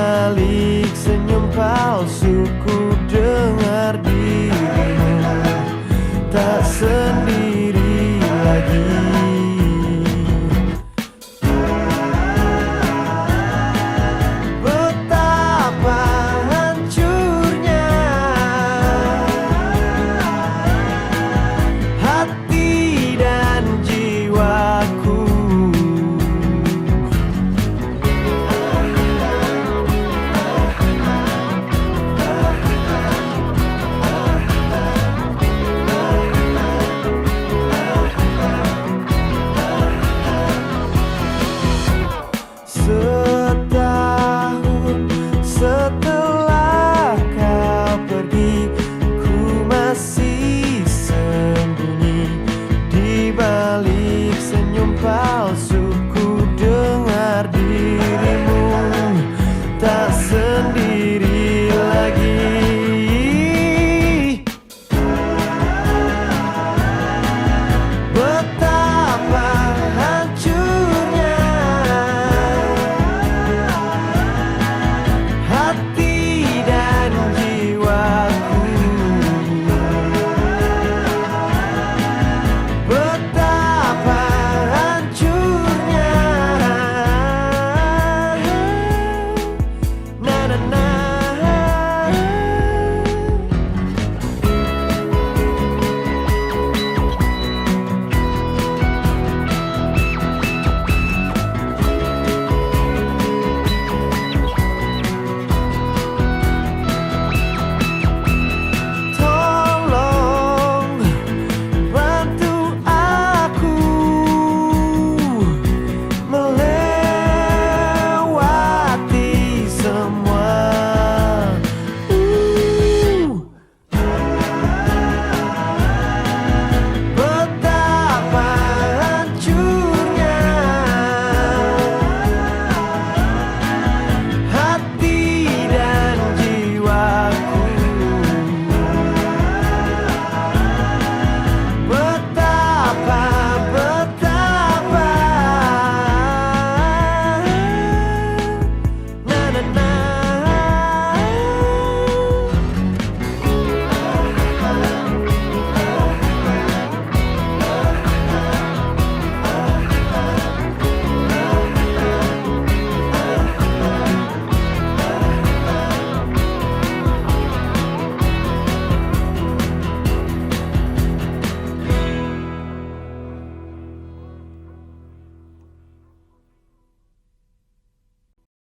balik senyum palsu ku dengar dirimu tak sendiri. be